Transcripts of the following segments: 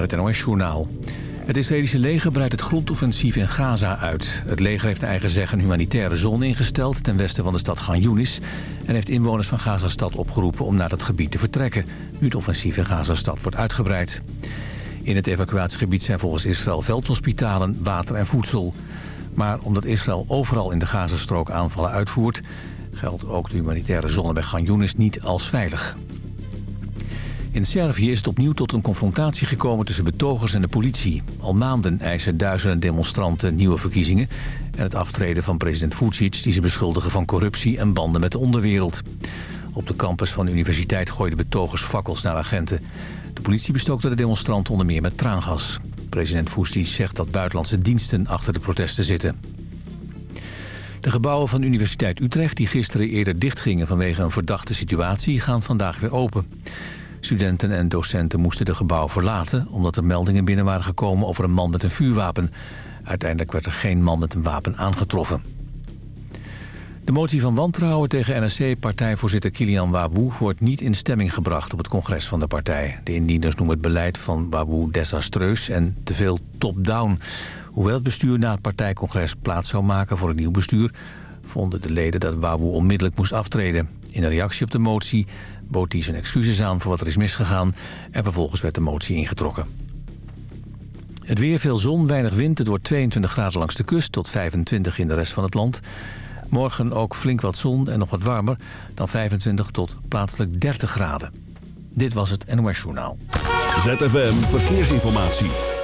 het NOS-journaal. Het Israëlische leger breidt het grondoffensief in Gaza uit. Het leger heeft naar eigen zeggen een humanitaire zone ingesteld... ten westen van de stad Gan Yunis... en heeft inwoners van Gaza-stad opgeroepen om naar dat gebied te vertrekken... nu het offensief in Gaza-stad wordt uitgebreid. In het evacuatiegebied zijn volgens Israël veldhospitalen, water en voedsel. Maar omdat Israël overal in de Gazastrook aanvallen uitvoert... geldt ook de humanitaire zone bij Gan Yunis niet als veilig. In Servië is het opnieuw tot een confrontatie gekomen tussen betogers en de politie. Al maanden eisen duizenden demonstranten nieuwe verkiezingen... en het aftreden van president Vucic die ze beschuldigen van corruptie en banden met de onderwereld. Op de campus van de universiteit gooiden betogers fakkels naar agenten. De politie bestookte de demonstranten onder meer met traangas. President Vucic zegt dat buitenlandse diensten achter de protesten zitten. De gebouwen van de Universiteit Utrecht, die gisteren eerder dichtgingen vanwege een verdachte situatie, gaan vandaag weer open. Studenten en docenten moesten de gebouw verlaten... omdat er meldingen binnen waren gekomen over een man met een vuurwapen. Uiteindelijk werd er geen man met een wapen aangetroffen. De motie van wantrouwen tegen NSC-partijvoorzitter Kilian Wawoe... wordt niet in stemming gebracht op het congres van de partij. De indieners noemen het beleid van Wawoe desastreus en te veel top-down. Hoewel het bestuur na het partijcongres plaats zou maken voor een nieuw bestuur... vonden de leden dat Wawoe onmiddellijk moest aftreden. In een reactie op de motie bood hij zijn excuses aan voor wat er is misgegaan... en vervolgens werd de motie ingetrokken. Het weer, veel zon, weinig wind. Het wordt 22 graden langs de kust tot 25 in de rest van het land. Morgen ook flink wat zon en nog wat warmer... dan 25 tot plaatselijk 30 graden. Dit was het NOS Journaal. ZFM Verkeersinformatie.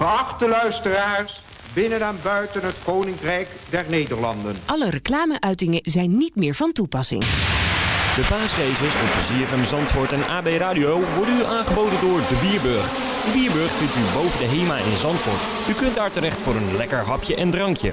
Geachte luisteraars, binnen en buiten het Koninkrijk der Nederlanden. Alle reclameuitingen zijn niet meer van toepassing. De paasraces op ZFM Zandvoort en AB Radio worden u aangeboden door De Bierburgt. De Bierburgt vindt u boven de HEMA in Zandvoort. U kunt daar terecht voor een lekker hapje en drankje.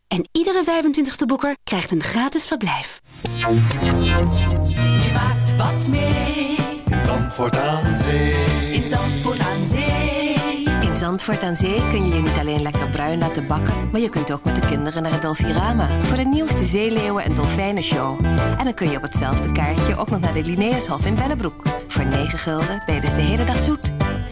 En iedere 25e boeker krijgt een gratis verblijf. Je maakt wat mee. In Zandvoort aan Zee. In Zandvoort aan Zee. In Zandvoort aan Zee kun je je niet alleen lekker bruin laten bakken... maar je kunt ook met de kinderen naar het Dolfirama... voor de nieuwste zeeleeuwen- en dolfijnenshow. En dan kun je op hetzelfde kaartje ook nog naar de Linnaeushof in Bellebroek. Voor 9 gulden ben je dus de hele dag zoet.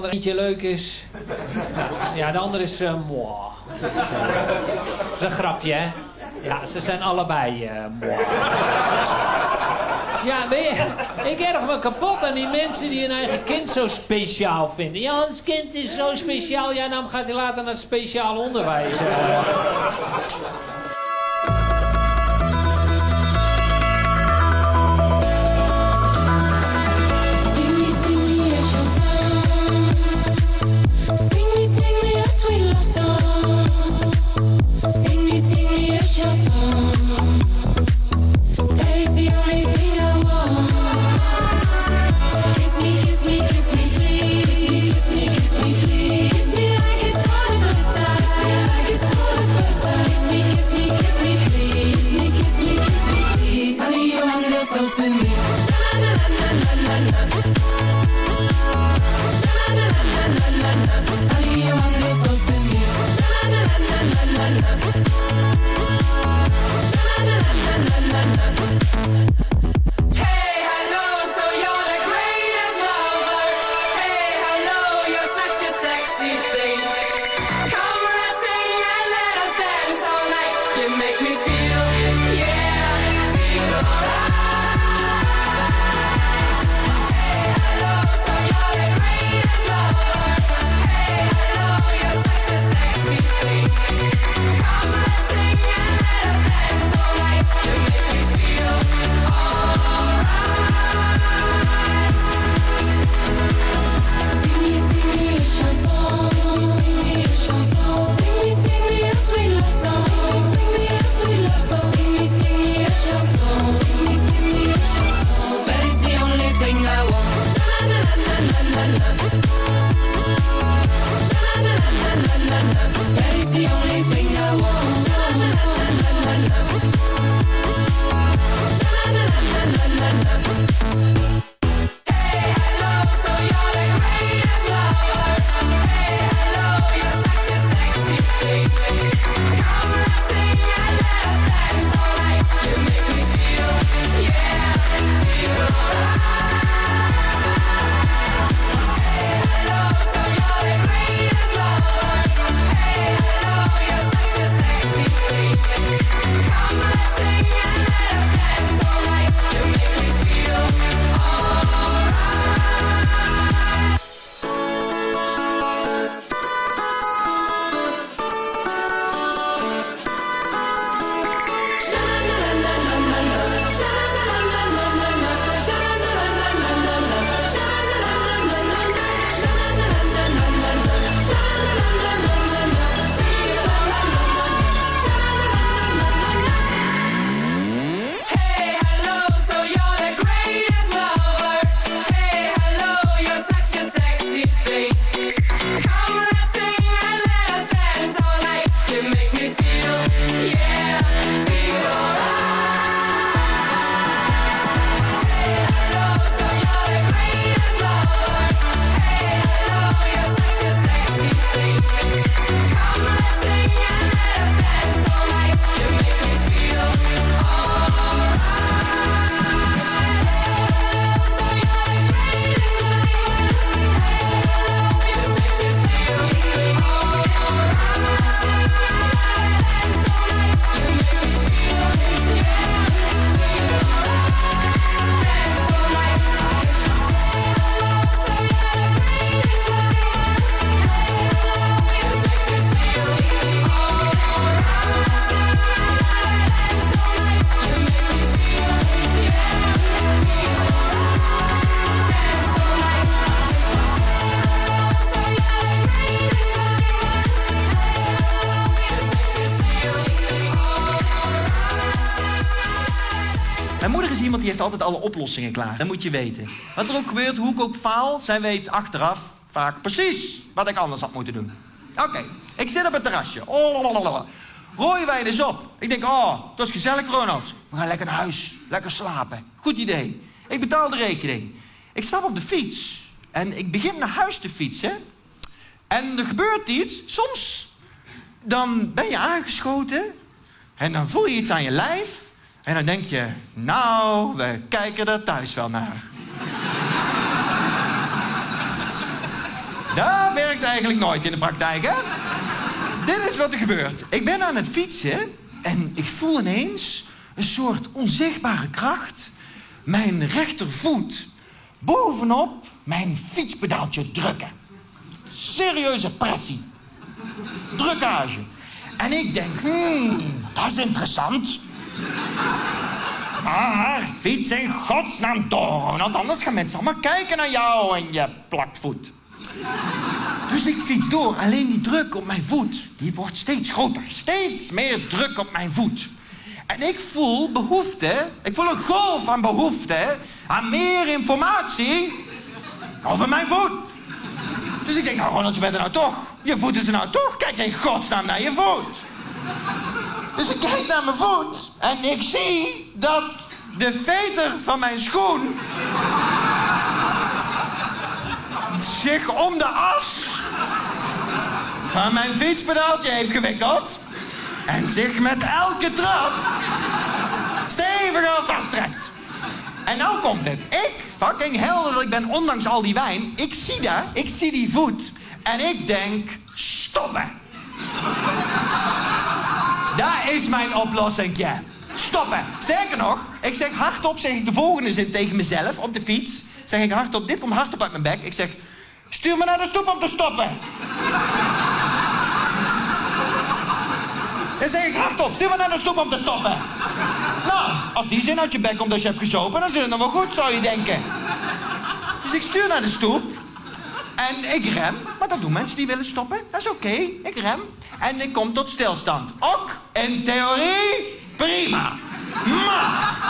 waarvan er eentje leuk is. Ja, de andere is... Uh. Dat een grapje, hè? Ja, ze zijn allebei uh. Ja, ik erg me kapot aan die mensen die hun eigen kind zo speciaal vinden. Ja, ons kind is zo speciaal. Ja, nou gaat hij later naar het speciaal onderwijs. altijd alle oplossingen klaar. Dat moet je weten. Wat er ook gebeurt, hoe ik ook faal, zij weet achteraf vaak precies wat ik anders had moeten doen. Oké, ik zit op het terrasje. Oh, Rooi wijn is op. Ik denk, oh, het was gezellig, Ronald. We gaan lekker naar huis. Lekker slapen. Goed idee. Ik betaal de rekening. Ik stap op de fiets. En ik begin naar huis te fietsen. En er gebeurt iets. Soms dan ben je aangeschoten. En dan voel je iets aan je lijf. En dan denk je, nou, we kijken er thuis wel naar. Dat werkt eigenlijk nooit in de praktijk, hè? Dit is wat er gebeurt. Ik ben aan het fietsen en ik voel ineens een soort onzichtbare kracht mijn rechtervoet bovenop mijn fietspedaaltje drukken. Serieuze pressie. Drukkage. En ik denk, hmm, dat is interessant. Maar fiets in godsnaam door, want anders gaan mensen allemaal kijken naar jou en je plakvoet. Dus ik fiets door, alleen die druk op mijn voet, die wordt steeds groter. Steeds meer druk op mijn voet. En ik voel behoefte, ik voel een golf aan behoefte aan meer informatie over mijn voet. Dus ik denk, nou Ronald, je bent er nou toch. Je voet is er nou toch. Kijk in godsnaam naar je voet. Dus ik kijk naar mijn voet en ik zie dat de veter van mijn schoen zich om de as van mijn fietspedaaltje heeft gewikkeld en zich met elke trap steviger vasttrekt. En nou komt het. Ik, fucking helder dat ik ben, ondanks al die wijn, ik zie dat, ik zie die voet en ik denk, stoppen. Is mijn oplossing, ja. Stoppen. Sterker nog, ik zeg hardop zeg ik de volgende zin tegen mezelf op de fiets. Zeg ik hardop, dit komt hardop uit mijn bek. Ik zeg, stuur me naar de stoep om te stoppen. Dan zeg ik hardop, stuur me naar de stoep om te stoppen. Nou, als die zin uit je bek komt als je hebt gezopen, dan zit het nog wel goed, zou je denken. Dus ik stuur naar de stoep. En ik rem, maar dat doen mensen die willen stoppen. Dat is oké, ik rem. En ik kom tot stilstand. Ook in theorie prima. Maar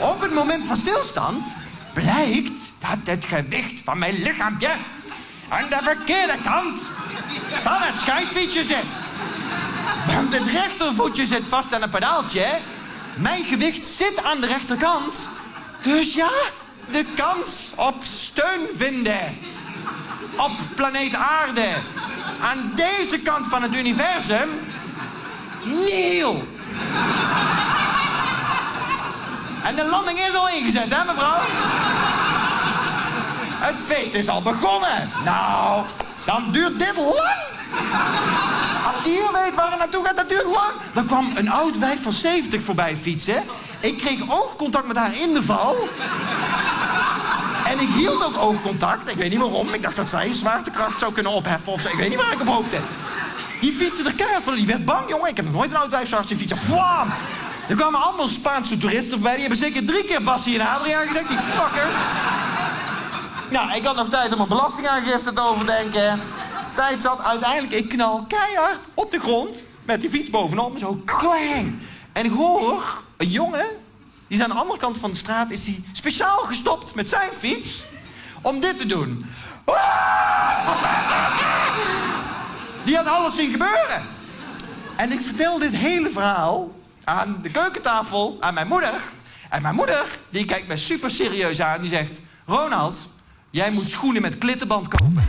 op het moment van stilstand blijkt dat het gewicht van mijn lichaampje aan de verkeerde kant van het schuiffietsje zit. Want het rechtervoetje zit vast aan een pedaaltje. Mijn gewicht zit aan de rechterkant. Dus ja, de kans op steun vinden op planeet Aarde aan deze kant van het universum is nihil. En de landing is al ingezet, hè mevrouw? Het feest is al begonnen. Nou, dan duurt dit lang. Als je hier weet waar het naartoe gaat, dat duurt lang. Er kwam een oud wijf van 70 voorbij fietsen. Ik kreeg oogcontact met haar in de val. En ik hield ook oogcontact. Ik weet niet waarom. Ik dacht dat zij zwaartekracht zou kunnen opheffen of zo. Ik weet niet waar ik op hoopte. Die fietste er keihard van. Die werd bang, jongen. Ik heb nog nooit een oud wijf zo hard zien fietsen. Vlaam! Er kwamen allemaal Spaanse toeristen voorbij. Die hebben zeker drie keer Bassie en Adriaan gezegd. Die fuckers. Nou, ik had nog tijd om mijn belastingaangifte te overdenken. Tijd zat uiteindelijk, ik knal keihard op de grond. Met die fiets bovenop, zo klang. En ik hoor een jongen, die is aan de andere kant van de straat... is die speciaal gestopt met zijn fiets om dit te doen. Die had alles zien gebeuren. En ik vertel dit hele verhaal aan de keukentafel, aan mijn moeder. En mijn moeder, die kijkt me super serieus aan. Die zegt, Ronald, jij moet schoenen met klittenband kopen.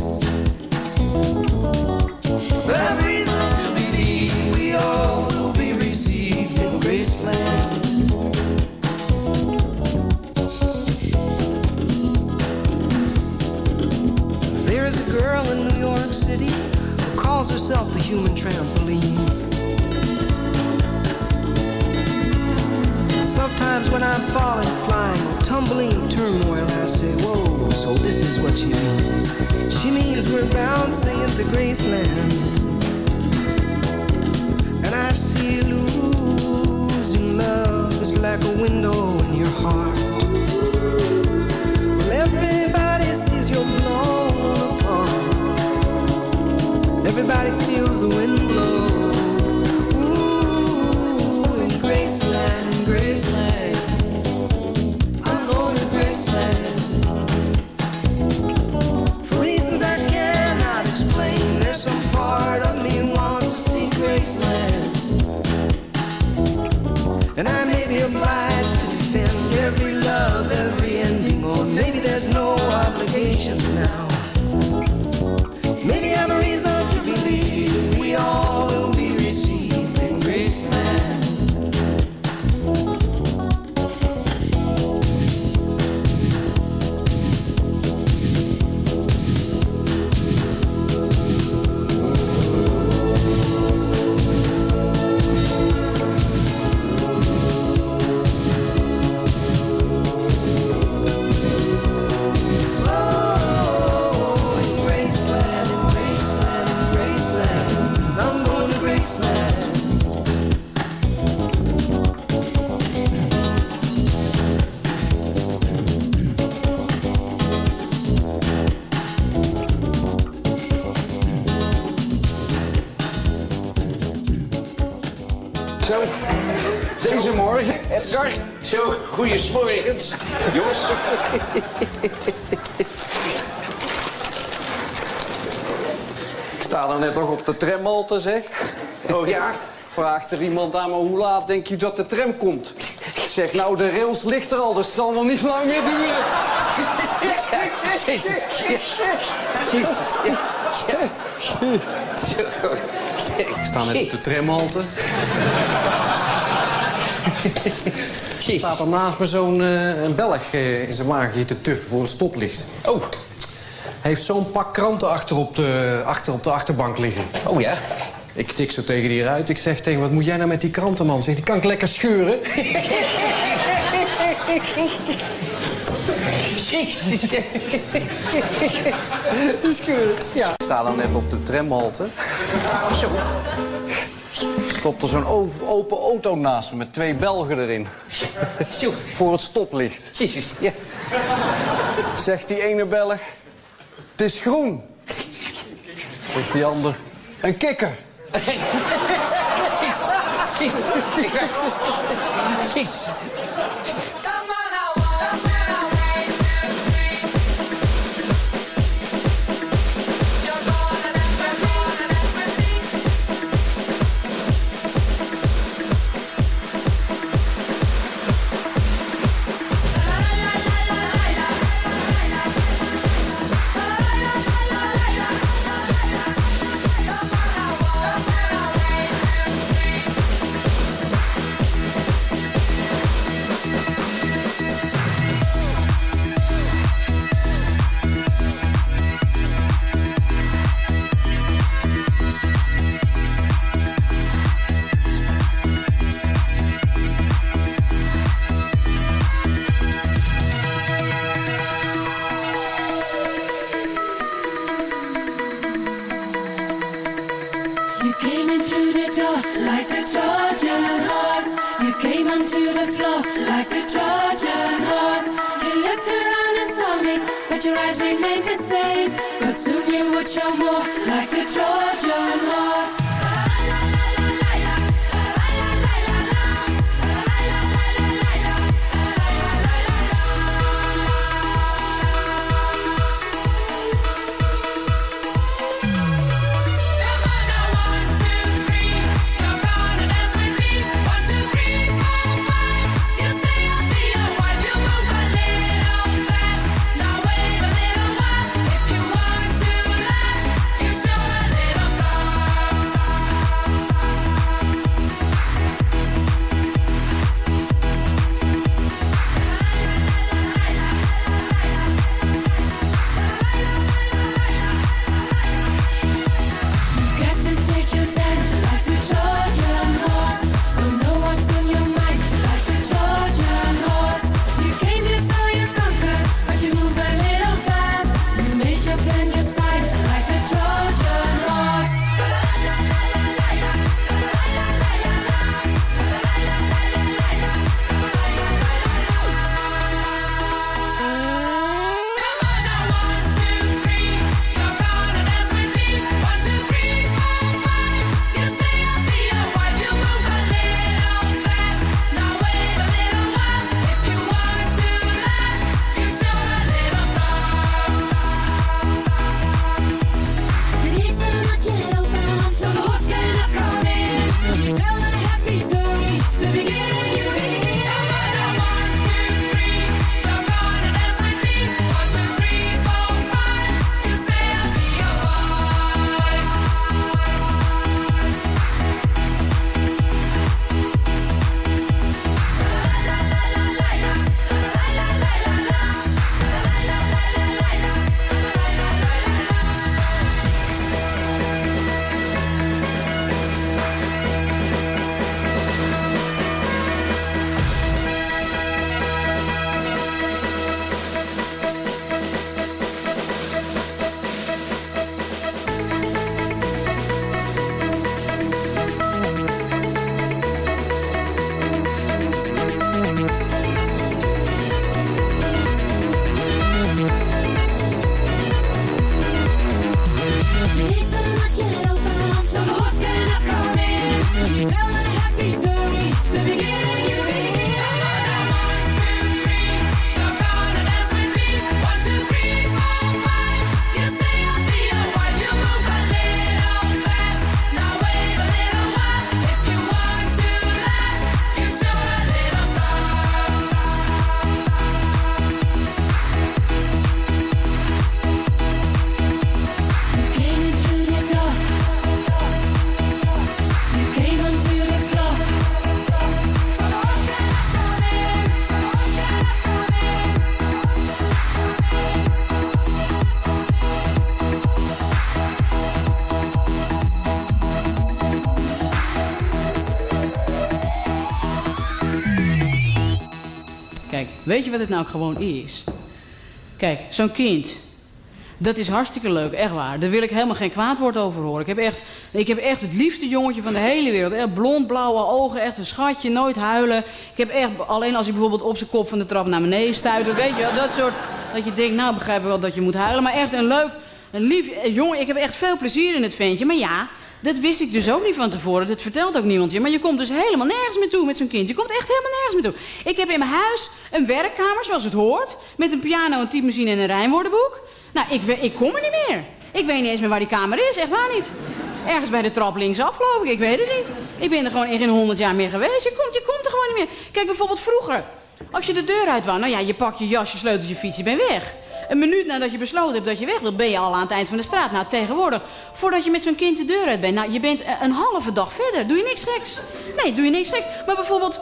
City calls herself the human trampoline. Sometimes when I'm falling, flying, tumbling turmoil, I say, Whoa, so this is what she means. She means we're bouncing into Graceland. Everybody feels the wind blow. Ooh, in Graceland, in Graceland. Zeg. Oh ja? Vraagt er iemand aan me, hoe laat denk je dat de tram komt? Ik zeg, nou, de rails ligt er al, dus het zal nog niet lang meer duren. Jezus. Jezus. Ik sta net op de tramhalte. Staat er naast me zo'n een Belg eh, in zijn maagje te tuffen voor het stoplicht. Oh. Hij heeft zo'n pak kranten achter op, de, achter op de achterbank liggen. Oh ja? Ik tik zo tegen die ruit. Ik zeg tegen wat moet jij nou met die kranten, man? Zegt, die kan ik lekker scheuren. Jezus. scheuren, ja. Ik sta dan net op de tramhalte. Zo. Stopt er zo'n open auto naast me met twee Belgen erin. Zo. Voor het stoplicht. Jezus, ja. Zegt die ene Belg, het is groen. Zegt die ander, een kikker. Jezus. Jezus. Jezus. mucho amor, like the Georgia. Weet je wat het nou gewoon is? Kijk, zo'n kind. Dat is hartstikke leuk, echt waar. Daar wil ik helemaal geen kwaad woord over horen. Ik heb echt, ik heb echt het liefste jongetje van de hele wereld. Echt blond, blauwe ogen, echt een schatje, nooit huilen. Ik heb echt, alleen als hij bijvoorbeeld op zijn kop van de trap naar beneden stuit. Weet je dat soort, dat je denkt, nou begrijp ik wel dat je moet huilen. Maar echt een leuk, een lief eh, jongen. Ik heb echt veel plezier in het ventje. Maar ja, dat wist ik dus ook niet van tevoren. Dat vertelt ook niemand je. Maar je komt dus helemaal nergens meer toe met zo'n kind. Je komt echt helemaal nergens meer toe. Ik heb in mijn huis een werkkamer, zoals het hoort. Met een piano, een typemachine en een rijmwoordenboek. Nou, ik, ik kom er niet meer. Ik weet niet eens meer waar die kamer is, echt waar niet. Ergens bij de trap linksaf, geloof ik. Ik weet het niet. Ik ben er gewoon in geen honderd jaar meer geweest. Je komt, je komt er gewoon niet meer. Kijk, bijvoorbeeld vroeger. Als je de deur uit wou, nou ja, je pakt je jas, je sleutelt je fiets, je bent weg. Een minuut nadat je besloten hebt dat je weg wilt, ben je al aan het eind van de straat. Nou, tegenwoordig, voordat je met zo'n kind de deur uit bent, nou, je bent eh, een halve dag verder. Doe je niks geks. Nee, doe je niks geks. Maar bijvoorbeeld,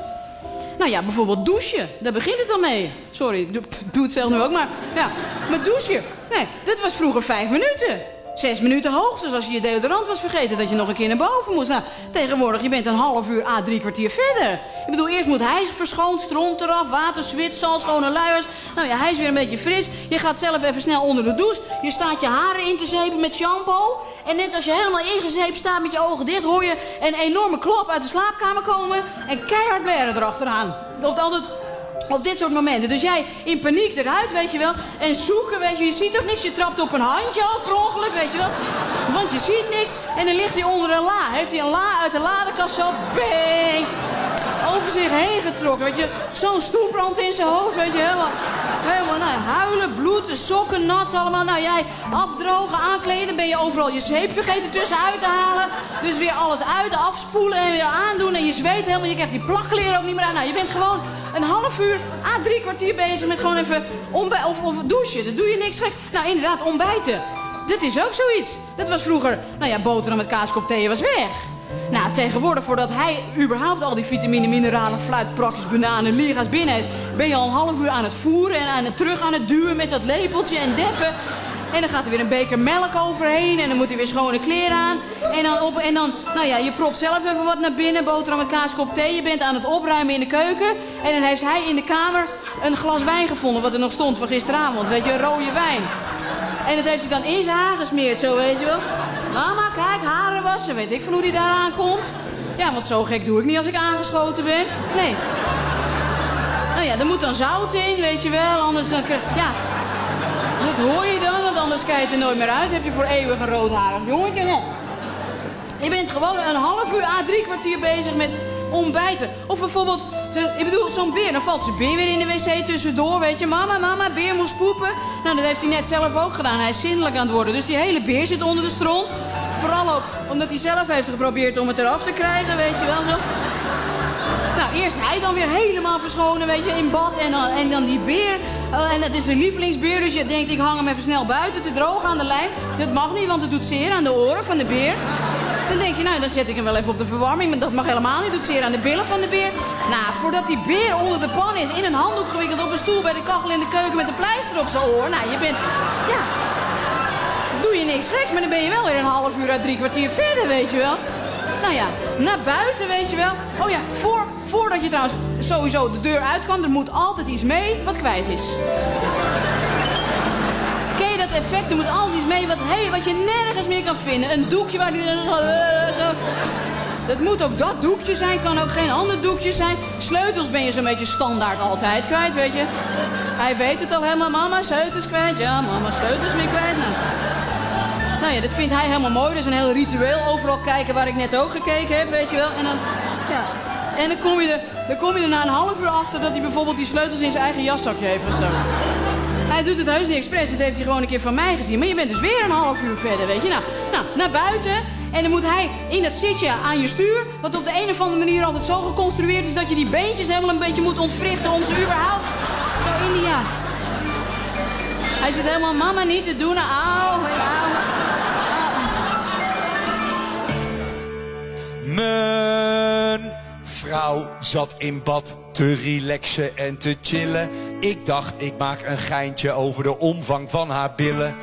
nou ja, bijvoorbeeld douchen. Daar begint het al mee. Sorry, doe, doe het zelf nu ook, maar ja. Maar douchen, nee, dat was vroeger vijf minuten. Zes minuten hoogstens als je je deodorant was vergeten dat je nog een keer naar boven moest. Nou, tegenwoordig, je bent een half uur à drie kwartier verder. Ik bedoel, eerst moet hij verschoond, stront eraf, water, zwit, zal, schone luiers. Nou ja, hij is weer een beetje fris. Je gaat zelf even snel onder de douche. Je staat je haren in te zeepen met shampoo. En net als je helemaal ingezeept staat met je ogen dicht, hoor je een enorme klop uit de slaapkamer komen. En keihard blaren erachteraan. Loopt altijd op dit soort momenten. Dus jij in paniek eruit, weet je wel. En zoeken, weet je, je ziet toch niks. Je trapt op een handje al per ongeluk, weet je wel. Want je ziet niks. En dan ligt hij onder een la. Heeft hij een la uit de ladekast zo, bang, over zich heen getrokken. Weet je, zo'n stoelbrand in zijn hoofd, weet je, helemaal. Helemaal, nou, huilen, bloed, sokken nat allemaal. Nou, jij afdrogen, aankleden, ben je overal je zeep vergeten tussenuit te halen. Dus weer alles uit, afspoelen en weer aandoen. En je zweet helemaal, je krijgt die plakkleren ook niet meer aan. Nou, je bent gewoon een half uur, à drie kwartier bezig met gewoon even ontbijten of, of douchen. Dan doe je niks geks. Nou, inderdaad, ontbijten. Dat is ook zoiets. Dat was vroeger, nou ja, boterham met kaaskop thee was weg. Nou, tegenwoordig, voordat hij überhaupt al die vitamine, mineralen, fluitprakjes, bananen, liga's binnen heeft, ben je al een half uur aan het voeren en aan het terug aan het duwen met dat lepeltje en deppen. En dan gaat er weer een beker melk overheen en dan moet hij weer schone kleren aan. En dan, op, en dan, nou ja, je propt zelf even wat naar binnen, boterham met kaaskop thee. Je bent aan het opruimen in de keuken. En dan heeft hij in de kamer een glas wijn gevonden, wat er nog stond van gisteravond. Weet je, rode wijn. En dat heeft hij dan in zijn haar gesmeerd, zo weet je wel. Mama, kijk, haren wassen. Weet ik van hoe die daar aankomt. Ja, want zo gek doe ik niet als ik aangeschoten ben. Nee. Nou ja, er moet dan zout in, weet je wel. Anders dan... Ja, dat hoor je dan, want anders kijk je er nooit meer uit. Heb je voor eeuwig een roodharig jongetje. Nou, je bent gewoon een half uur à drie kwartier bezig met ontbijten. Of bijvoorbeeld, ik bedoel, zo'n beer. Dan valt zijn beer weer in de wc tussendoor, weet je. Mama, mama, beer moest poepen. Nou, dat heeft hij net zelf ook gedaan. Hij is zindelijk aan het worden. Dus die hele beer zit onder de stront. Vooral ook omdat hij zelf heeft geprobeerd om het eraf te krijgen, weet je wel zo. Nou, eerst hij dan weer helemaal verschonen, weet je, in bad. En dan, en dan die beer. Eh, en dat is zijn lievelingsbeer, dus je denkt, ik hang hem even snel buiten te drogen aan de lijn. Dat mag niet, want het doet zeer aan de oren van de beer. Dan denk je, nou, dan zet ik hem wel even op de verwarming. Maar dat mag helemaal niet, doet zeer aan de billen van de beer. Nou, voordat die beer onder de pan is, in een handdoek gewikkeld op een stoel bij de kachel in de keuken met een pleister op zijn oor. Nou, je bent, ja, doe je niks geks, maar dan ben je wel weer een half uur à drie kwartier verder, weet je wel. Nou ja, naar buiten, weet je wel. Oh ja, voor, voordat je trouwens sowieso de deur uit kan, er moet altijd iets mee wat kwijt is. Ken je dat effect? Er moet altijd iets mee wat, hey, wat je nergens meer kan vinden. Een doekje waar die zo, eh, zo... Dat moet ook dat doekje zijn, kan ook geen ander doekje zijn. Sleutels ben je zo'n beetje standaard altijd kwijt, weet je. Hij weet het al helemaal, mama, sleutels kwijt. Ja, mama, sleutels weer kwijt. Nou, nou ja, dat vindt hij helemaal mooi. Dat is een heel ritueel. Overal kijken waar ik net ook gekeken heb, weet je wel. En dan, ja. En dan kom, je er, dan kom je er na een half uur achter dat hij bijvoorbeeld die sleutels in zijn eigen jaszakje heeft gestoken. Hij doet het heus niet expres, dat heeft hij gewoon een keer van mij gezien. Maar je bent dus weer een half uur verder, weet je. Nou, nou naar buiten. En dan moet hij in dat zitje aan je stuur, wat op de een of andere manier altijd zo geconstrueerd is dat je die beentjes helemaal een beetje moet ontwrichten om ze überhaupt zo in die ja. Hij zit helemaal mama niet te doen, auw. Mijn vrouw zat in bad te relaxen en te chillen. Ik dacht, ik maak een geintje over de omvang van haar billen.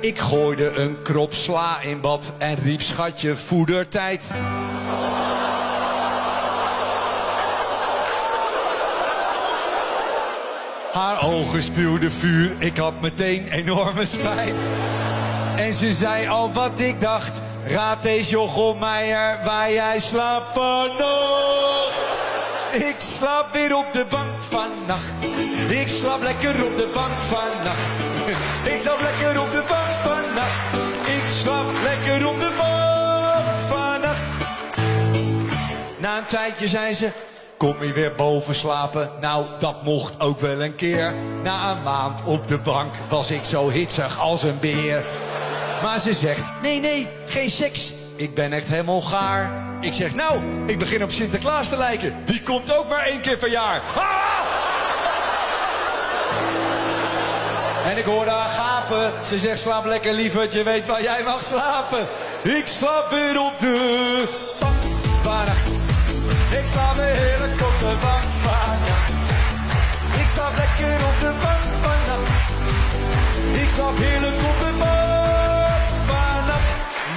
Ik gooide een krop sla in bad en riep schatje voedertijd. Haar ogen spuwden vuur, ik had meteen enorme spijt. En ze zei al wat ik dacht. Raad eens Jochem Meijer waar jij slaapt vannacht. Ik slaap weer op de bank vannacht. Ik slaap lekker op de bank vannacht. Ik slaap lekker op de bank vannacht. Ik slaap lekker op de bank vannacht. Na een tijdje zei ze, kom je weer boven slapen? Nou, dat mocht ook wel een keer. Na een maand op de bank was ik zo hitsig als een beer. Maar ze zegt, nee, nee, geen seks. Ik ben echt helemaal gaar. Ik zeg, nou, ik begin op Sinterklaas te lijken. Die komt ook maar één keer per jaar. Ah! En ik hoorde haar gapen. Ze zegt, slaap lekker lieverd, je weet waar jij mag slapen. Ik slaap weer op de bank. Ik slaap weer heerlijk op de bank. Ik slaap lekker op de bank. Ik slaap heerlijk op de bank.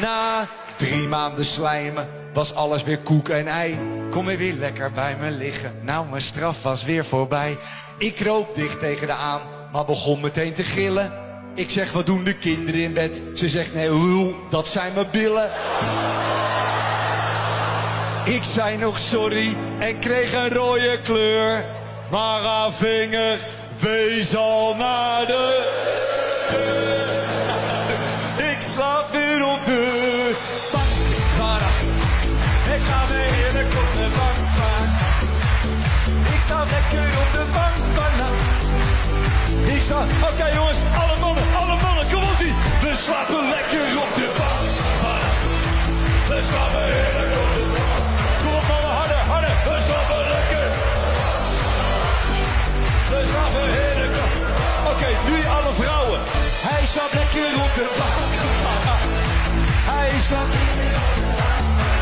Na drie maanden slijmen was alles weer koek en ei. Kom weer weer lekker bij me liggen. Nou, mijn straf was weer voorbij. Ik kroop dicht tegen de aan, maar begon meteen te gillen. Ik zeg, wat doen de kinderen in bed? Ze zegt, nee lul, dat zijn mijn billen. Ik zei nog sorry en kreeg een rode kleur. Maar haar vinger wees al naar de Oké jongens, alle mannen, alle mannen, kom op die. We slapen lekker op de bank vannacht. We slapen heerlijk op de bank. Kom op mannen, harder, harder. We slapen lekker. We slapen heerlijk op. Oké, nu alle vrouwen. Hij slaapt lekker op de bank. Hij slaapt...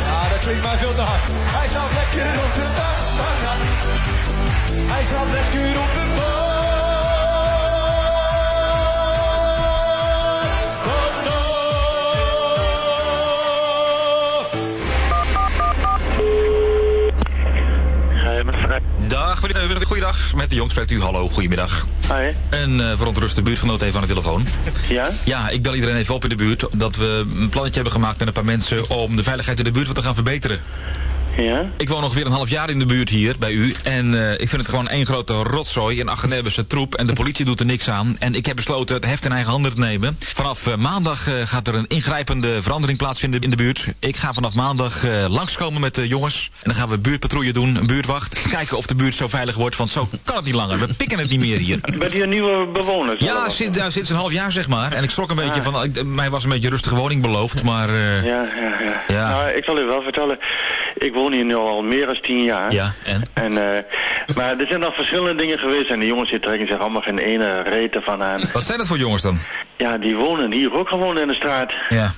Ja, dat klinkt mij veel te hard. Hij slaapt lekker op de bank. Hij slaapt lekker op de bank. Dag, meneer- goeiedag. Met de jong spreekt u. Hallo, goedemiddag. Hi. Een uh, verontruste buurtgenoot even aan de telefoon. Ja? Ja, ik bel iedereen even op in de buurt dat we een plannetje hebben gemaakt met een paar mensen om de veiligheid in de buurt wat te gaan verbeteren. Ja? Ik woon ongeveer een half jaar in de buurt hier bij u. En eh, ik vind het gewoon één grote rotzooi. Een Agnebbische troep. En de politie doet er niks aan. En ik heb besloten het heft in eigen handen te nemen. Vanaf eh, maandag eh, gaat er een ingrijpende verandering plaatsvinden in de buurt. Ik ga vanaf maandag langskomen met de jongens. En dan gaan we buurtpatrouille doen, een buurtwacht. Kijken of de buurt zo veilig wordt. Want zo kan het niet langer. We pikken het niet meer hier. U een nieuwe bewoner? Ja, sinds, sinds een half jaar zeg maar. En ik schrok een beetje Ah. van... ik- mij was een beetje rustige woning beloofd. Maar Ja, ja, ja. Ja. Nou, ik zal u wel vertellen. Ik woon hier nu al meer dan tien jaar. Ja, en? en eh, maar er zijn nog verschillende dingen geweest. En die jongens die trekken zich allemaal geen ene reet ervan aan. wat zijn dat voor jongens dan? Ja, die wonen hier ook gewoon in de straat. Ja.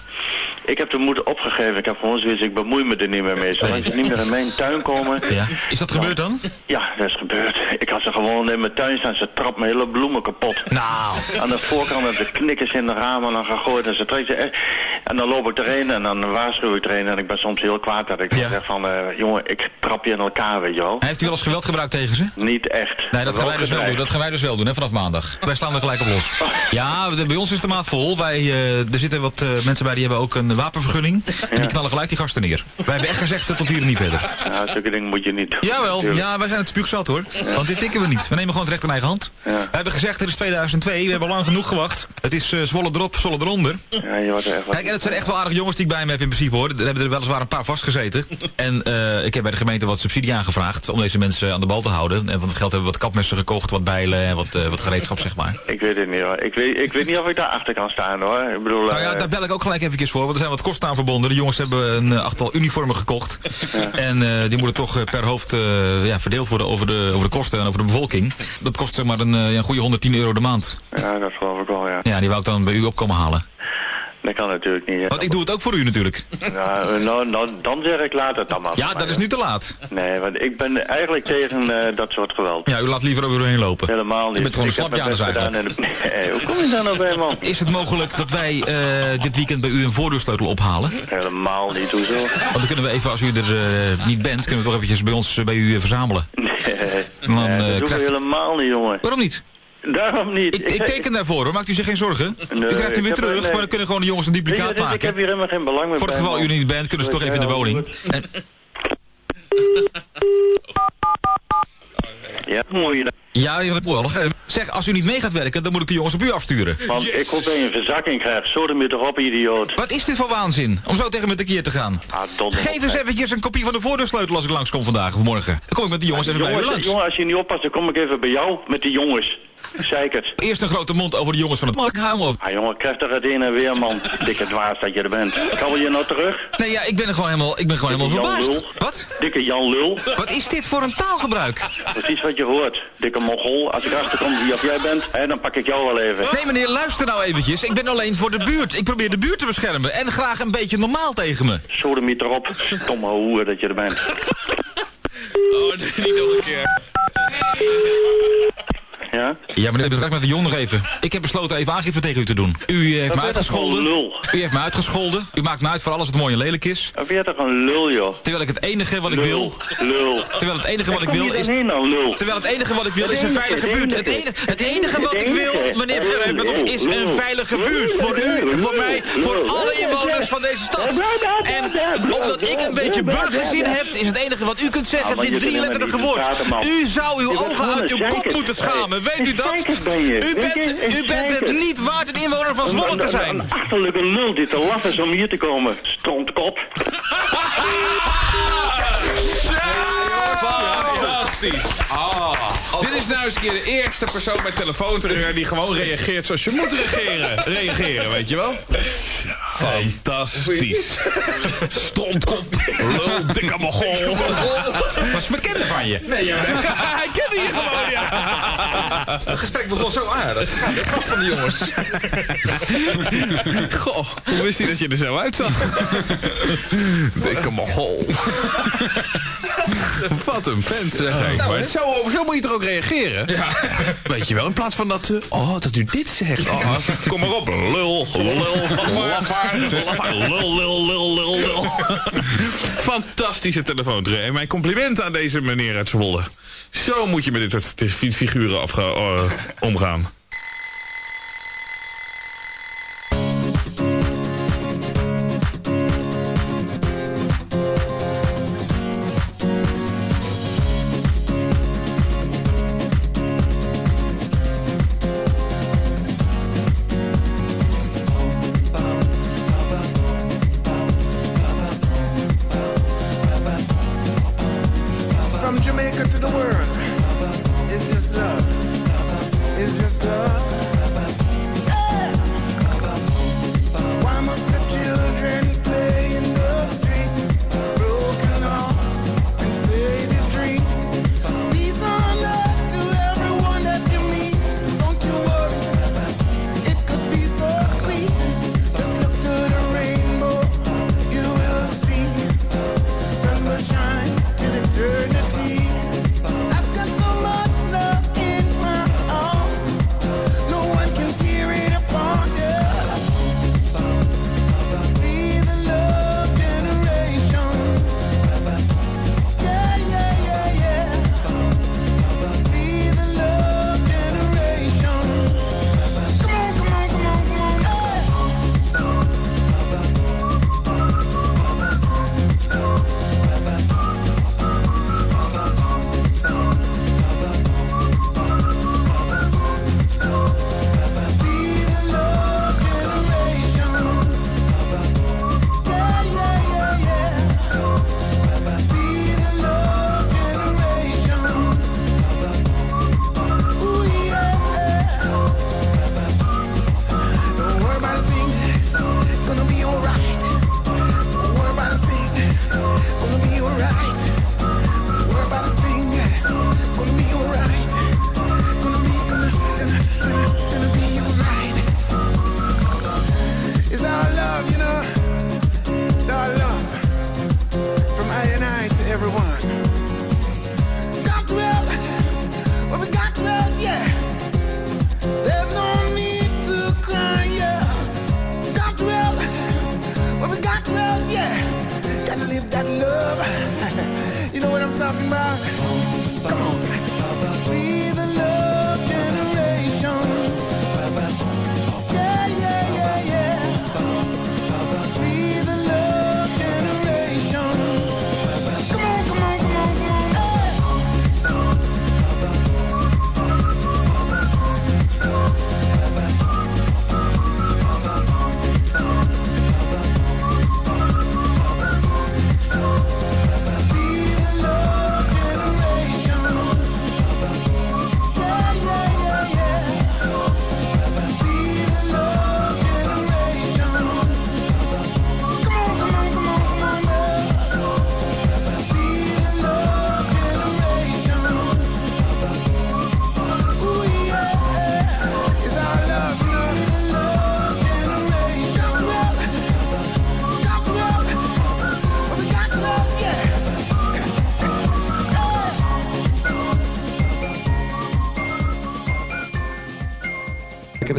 Ik heb de moed opgegeven. Ik heb gewoon zoiets, ik bemoei me er niet meer mee. Zolang ze niet meer in mijn tuin komen. Ja. Is dat gebeurd dan? Ja, dat is gebeurd. Ik had ze gewoon in mijn tuin staan. Ze trapt mijn hele bloemen kapot. Nou. Aan de voorkant hebben ze knikkers in de ramen dan gegooid. En ze trekt ze echt... En dan loop ik erheen en dan waarschuw ik erheen. En ik ben soms heel kwaad dat ik zeg van... eh, jongen, ik trap je in elkaar, weet je wel. Heeft u wel eens geweld gebruikt tegen ze? Niet echt. Nee, dat gaan wij dus wel doen. Dat gaan wij dus wel doen, hè, vanaf maandag. Wij slaan er gelijk op los. Ja, de- bij ons is de maat vol. Wij, eh, er zitten wat eh, mensen bij die hebben ook een wapenvergunning. En die knallen gelijk die gasten neer. Wij hebben echt gezegd, eh, tot hier niet verder. Ja, zulke dingen moet je niet doen. Jawel, ja, wij zijn het spuugzat hoor. Want dit tikken we niet. We nemen gewoon het recht in eigen hand. We hebben gezegd, het is 2002, we hebben lang genoeg gewacht. Het is eh Zwolle erop, Zwolle eronder. Ja, je wordt er echt. Kijk, en het zijn echt wel aardige jongens die ik bij me heb in principe hoor. Er hebben er weliswaar een paar vastgezeten. En eh, ik heb bij de gemeente wat subsidie aangevraagd om deze mensen aan de bal te houden. En van het geld hebben we wat kapmessen gekocht, wat bijlen en wat, eh, wat gereedschap zeg maar. Ik weet het niet hoor. Ik weet, ik weet niet of ik daar achter kan staan hoor. Ik bedoel... Nou ja, daar bel ik ook gelijk eventjes voor, want er zijn wat kosten aan verbonden. De jongens hebben een eh, achttal uniformen gekocht. En eh, die moeten toch eh, per hoofd ja, verdeeld worden over de, over de kosten en over de bevolking. Dat kost zeg maar een, een goede 110 euro de maand. Ja, dat geloof ik wel, ja. Ja, die wou ik dan bij u opkomen halen. Dat kan natuurlijk niet. Want ik doe het ook voor u natuurlijk. Nou, nou, dan zeg ik laat het dan maar. Ja, dat is nu te laat. Nee, want ik ben eigenlijk tegen eh, dat soort geweld. Ja, u laat liever over u heen lopen. Helemaal niet. Je bent gewoon best eigenlijk. Nee, hoe kom je daar nou bij, man? Is het mogelijk dat wij eh, dit weekend bij u een voordeursleutel ophalen? Helemaal niet, hoezo? Want dan kunnen we even, als u er eh, niet bent, kunnen we toch eventjes bij ons bij u verzamelen. Nee, Dan, nee, dat doen we helemaal niet, jongen. Waarom niet? Daarom niet. Ik, ik teken daarvoor hoor, maakt u zich geen zorgen. Nee, u krijgt hem weer terug, nee. maar dan kunnen gewoon de jongens een duplicaat is? Ik maken. heb hier helemaal geen belang meer Voor het geval u man. niet bent, kunnen ze toch even in de woning. En, Ja, moet je ja, ja, wel. Eh, Zeg, als u niet mee gaat werken, dan moet ik de jongens op u afsturen. Want ik hoop dat je een verzakking krijgt. Zo de toch op, idioot. Wat is dit voor waanzin? Om zo tegen me tekeer te gaan. Ah, Geef eens eventjes een kopie van de voordeursleutel als ik langskom vandaag of morgen. Dan kom ik met die jongens even bij u Jongens, langs. jongen, als je niet oppast, dan kom ik even bij jou met die jongens. Zeker. Eerst een grote mond over de jongens van het... Hou op? Ah, jongen, krijg toch het een en weer, man. Dikke dwaas dat je er bent. Kan je nou terug? Nee, ja, ik ben er gewoon helemaal, ik ben gewoon helemaal Dikke verbaasd. Lul. Wat? Dikke Jan Lul. Wat is dit voor een taalgebruik? Precies wat je hoort. Dikke mogol. Als ik achterkom wie of jij bent, hè, dan pak ik jou wel even. Nee meneer, luister nou eventjes. Ik ben alleen voor de buurt. Ik probeer de buurt te beschermen. En graag een beetje normaal tegen me. Sodemiet erop. Stomme hoer dat je er bent. Oh, nee, niet nog een keer. Ja? Ja, meneer, bedankt met de Jon nog even. Ik heb besloten even aangifte tegen u te doen. U eh, heeft me ben uitgescholden. lul? U heeft me uitgescholden. U maakt me uit voor alles wat mooi en lelijk is. Of je toch een lul, joh? Terwijl ik het enige wat ik wil... Lul. Terwijl het enige wat ik wil is... dan dan, lul? Terwijl het enige wat ik wil is een veilige buurt. Het enige. het enige wat ik wil, meneer Gerrit, is een veilige buurt. Voor u, voor mij, voor alle inwoners van deze stad. En omdat ik een beetje burgerzin heb, is het enige wat u kunt zeggen, Ah, maar dit bent drieletterige helemaal woord. U zou uw ogen uit uw kop moeten schamen. Weet u dat? U bent, u bent het niet waard een inwoner van Zwolle te zijn. Een achterlijke lul die te laf is om hier te komen. Strontkop. Fantastisch. Ah. Dit is nou eens een keer de eerste persoon met telefoonterreur die gewoon reageert zoals je moet reageren. Reageren, weet je wel? Fantastisch. Strontkop. Lul, dikke mogol. Was bekende van je? Nee, ja, hij kende je gewoon, ja. Het gesprek begon zo aardig. Dat was van de jongens. Goh, hoe wist hij dat je er zo uitzag? Dikke mogol. Wat een vent, zeg Nou, maar zo, zo moet je toch ook reageren? Ja. Weet je wel, in plaats van dat... eh, oh, dat u dit zegt. Oh, kom maar op. Lul, lul, lafaard. Lul, lul, lul, lul, lul. Fantastische telefoontree. En mijn compliment aan deze meneer uit Zwolle. Zo moet je met dit soort fi- figuren eh, omgaan.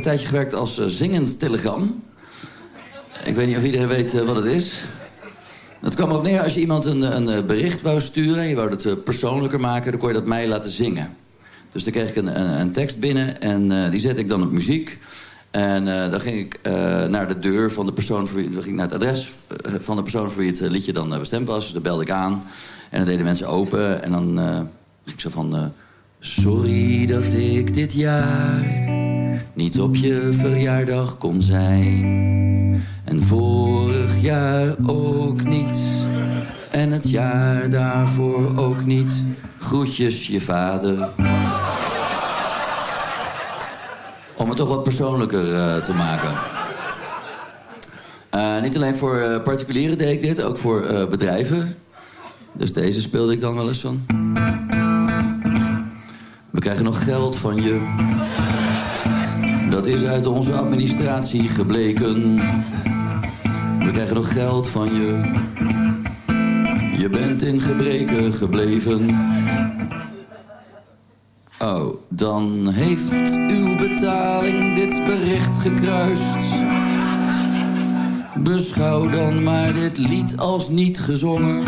Tijdje gewerkt als eh, zingend telegram. Ik weet niet of iedereen weet eh, wat het is. Het kwam erop neer als je iemand een, een eh, bericht wou sturen... en je wou het persoonlijker maken, dan kon je dat mij laten zingen. Dus dan kreeg ik een, een, tekst binnen en die zette ik dan op muziek. En dan ging ik naar de deur van de persoon... Voor wie, ik naar het adres van de persoon voor wie het liedje dan bestemd was. Dus dan belde ik aan en dan deden mensen open. En dan ging ik zo van... Sorry dat ik dit jaar niet op je verjaardag kon zijn. En vorig jaar ook niet. En het jaar daarvoor ook niet. Groetjes je vader. Om het toch wat persoonlijker eh, te maken. Eh, niet alleen voor eh, particulieren deed ik dit, ook voor bedrijven. Dus deze speelde ik dan wel eens van. We krijgen nog geld van je. Dat is uit onze administratie gebleken. We krijgen nog geld van je. Je bent in gebreken gebleven. Oh, dan heeft uw betaling dit bericht gekruist. Beschouw dan maar dit lied als niet gezongen.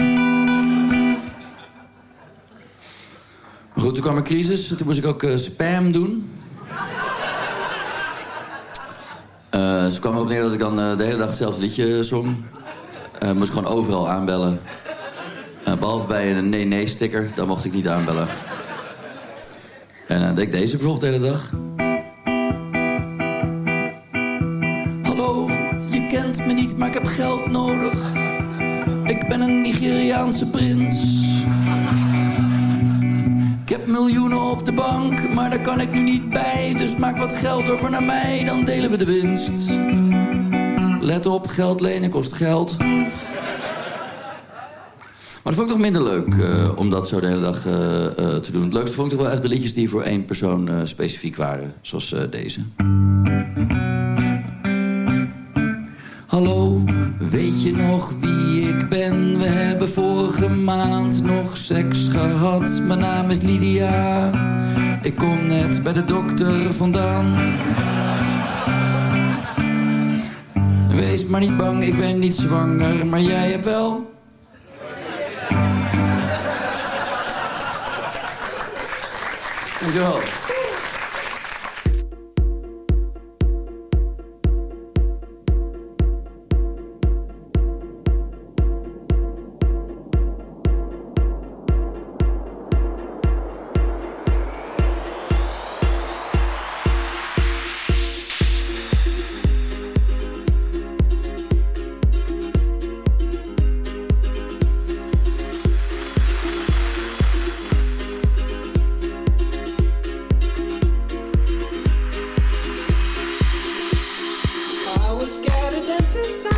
Goed, toen kwam een crisis. Toen moest ik ook eh, spam doen. Eh ze kwam erop neer dat ik dan eh, de hele dag hetzelfde liedje zong. Eh moest gewoon overal aanbellen. Eh, behalve bij een nee-nee-sticker, dan mocht ik niet aanbellen. En dan deed ik deze bijvoorbeeld de hele dag. Hallo, je kent me niet, maar ik heb geld nodig. Ik ben een Nigeriaanse prins. Miljoenen op de bank, maar daar kan ik nu niet bij. Dus maak wat geld over naar mij, dan delen we de winst. Let op, geld lenen kost geld. Maar dat vond ik toch minder leuk eh, om dat zo de hele dag eh, eh, te doen. Het leukste vond ik toch wel echt de liedjes die voor één persoon specifiek waren. Zoals deze. Hallo, weet je nog wie ben? We hebben vorige maand nog seks gehad. Mijn naam is Lydia. Ik kom net bij de dokter vandaan. Wees maar niet bang, ik ben niet zwanger, maar jij hebt wel. Dankjewel. Scared of dentists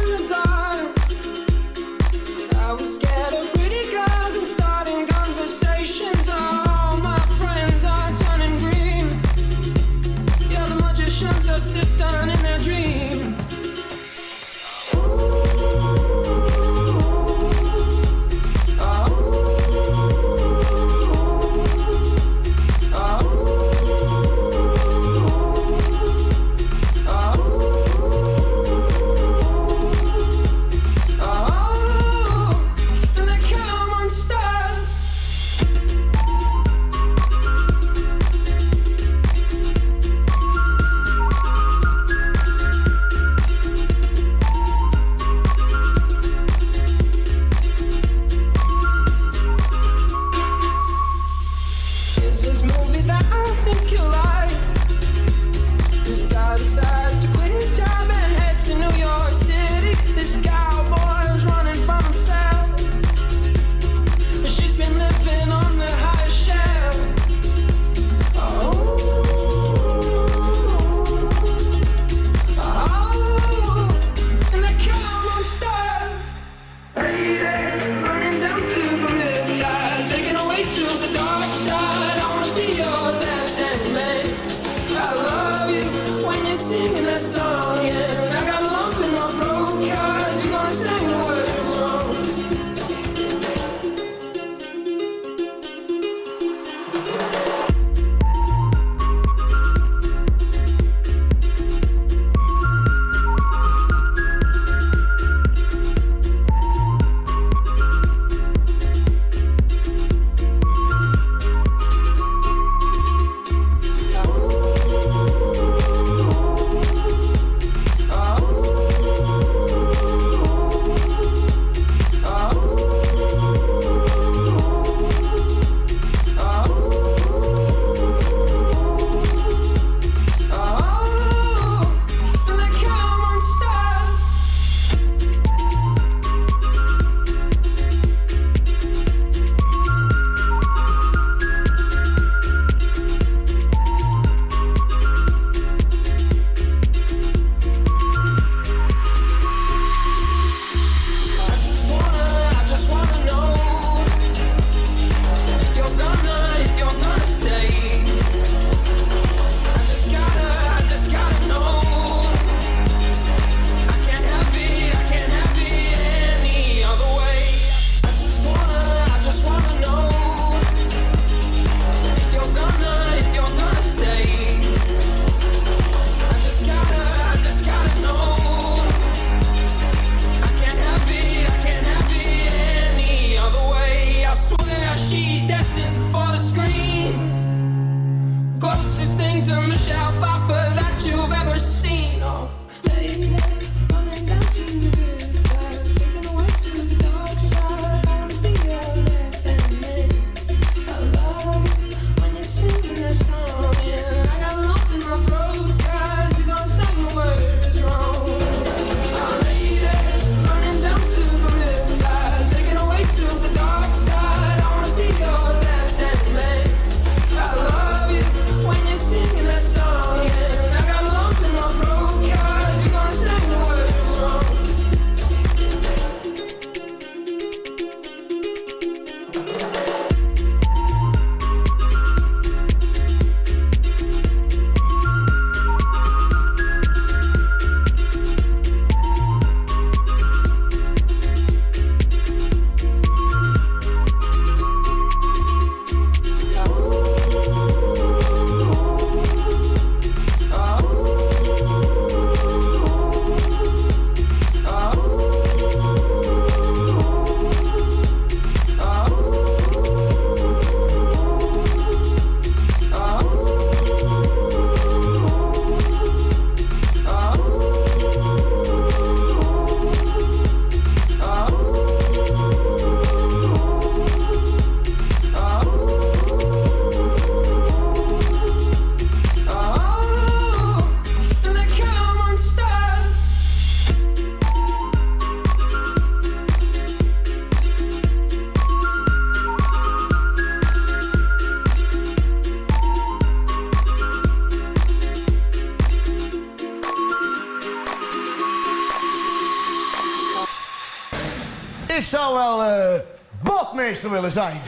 willen zijn.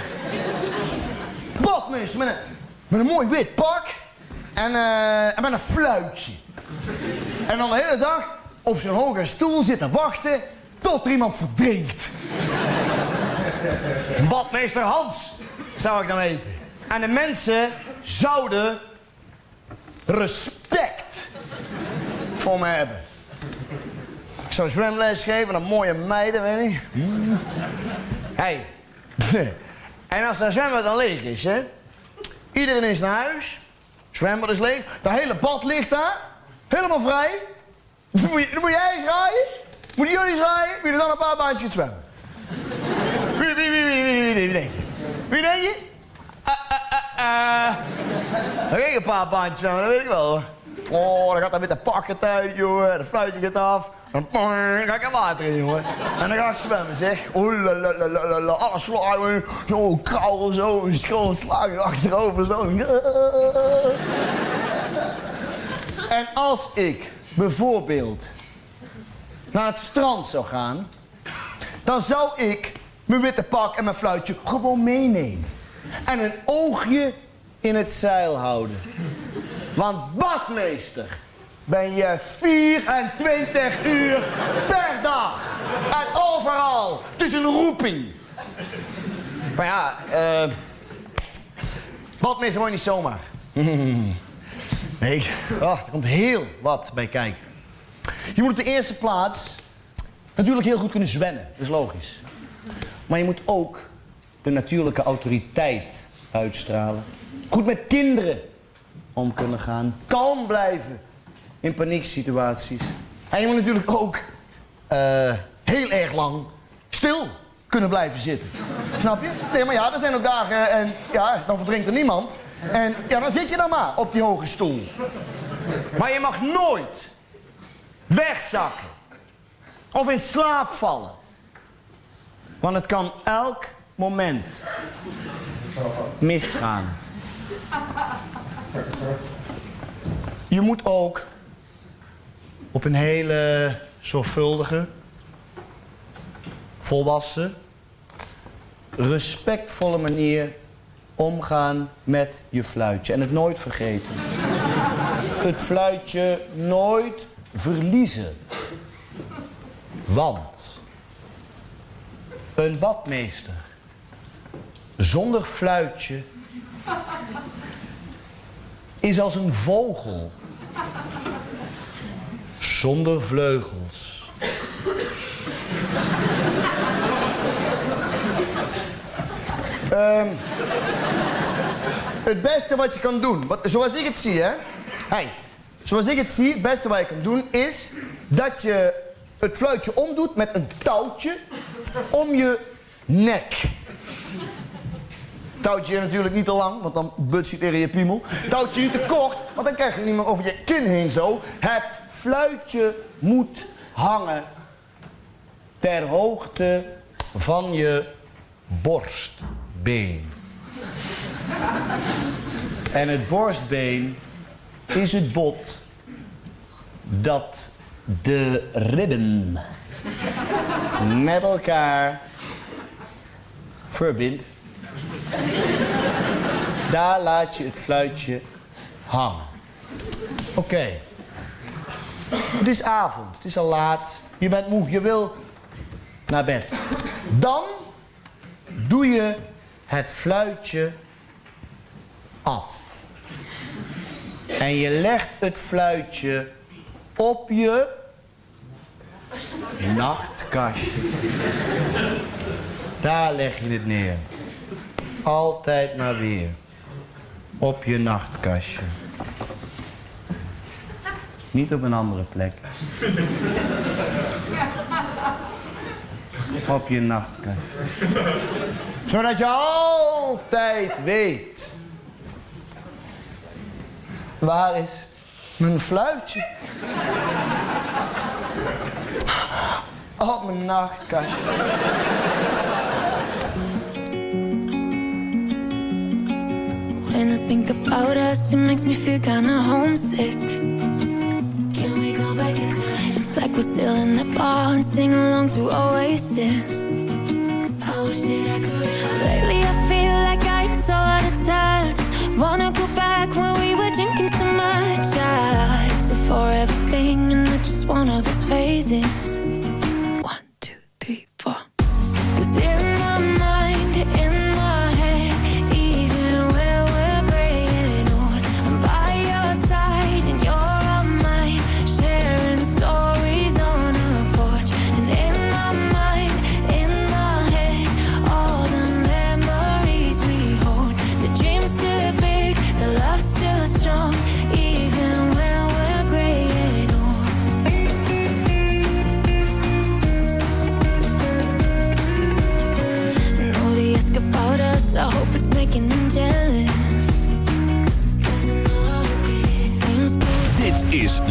Met een, met een mooi wit pak en, eh, en met een fluitje. En dan de hele dag op zo'n hoge stoel zitten wachten tot er iemand verdrinkt. Badmeester Hans zou ik dan weten. En de mensen zouden respect voor me hebben. Ik zou zwemles geven aan mooie meiden, weet je. Hmm. Hey. En als dat zwembad dan leeg is, hè. Iedereen is naar huis. Zwembad is leeg. Dat hele bad ligt daar. Helemaal vrij. Dan moet, je, moet jij eens rijden. Moeten jullie eens rijden. Wie er dan een paar baantjes gaat zwemmen. Wie, wie, wie, wie, wie, wie, wie, denk je? Wie denk je? Ah, ah, ah, ah. Dan een paar baantjes zwemmen, dat weet ik wel. hoor. Oh, dan gaat dat met de pakken uit, jongen. De fluitje gaat af. Dan ga ik er water in, jongen. En dan ga ik zwemmen, zeg. Oeh, la, la, la, la, la, la. Alles slagen, zo krauwel, zo. Een school slagen achterover, zo. En als ik bijvoorbeeld naar het strand zou gaan, dan zou ik mijn witte pak en mijn fluitje gewoon meenemen. En een oogje in het zeil houden. Want badmeester ben je 24 uur per dag. En overal. Het is een roeping. Maar ja, eh... badmeester word niet zomaar. Nee, oh, er komt heel wat bij kijken. Je moet op de eerste plaats natuurlijk heel goed kunnen zwemmen. Dat is logisch. Maar je moet ook de natuurlijke autoriteit uitstralen. Goed met kinderen om kunnen gaan. Kalm blijven in panieksituaties. En je moet natuurlijk ook eh, heel erg lang stil kunnen blijven zitten. Snap je? Nee, maar ja, er zijn ook dagen en ja, dan verdrinkt er niemand. En ja, dan zit je dan maar op die hoge stoel. Maar je mag nooit wegzakken. Of in slaap vallen. Want het kan elk moment misgaan. Je moet ook op een hele zorgvuldige, volwassen, respectvolle manier omgaan met je fluitje. En het nooit vergeten. Het fluitje nooit verliezen. Want een badmeester zonder fluitje is als een vogel zonder vleugels. Ehm, het beste wat je kan doen, zoals ik het zie, hè, Hey, zoals ik het zie, het beste wat je kan doen is dat je het fluitje omdoet met een touwtje om je nek. Touwtje natuurlijk niet te lang, want dan buts je tegen je piemel. Touwtje niet te kort, want dan krijg je niet meer over je kin heen zo. Het fluitje moet hangen ter hoogte van je borstbeen. En het borstbeen is het bot dat de ribben met elkaar verbindt. Daar laat je het fluitje hangen. Oké. Het is avond, het is al laat. Je bent moe, je wil naar bed. Dan doe je het fluitje af. En je legt het fluitje op je nachtkastje. Daar leg je het neer. Altijd maar weer. Op je nachtkastje. Niet op een andere plek. Op je nachtkastje. Zodat je altijd weet. Waar is mijn fluitje? Op mijn nachtkastje. When I think about us, it makes me feel kinda homesick. Can we go back in time? It's like we're still in the bar and sing along to Oasis. I wish that I could. Lately, I feel like I'm so out of touch. Wanna go back when we were drinking so much. Ah, it's a forever thing, and not just one of those phases.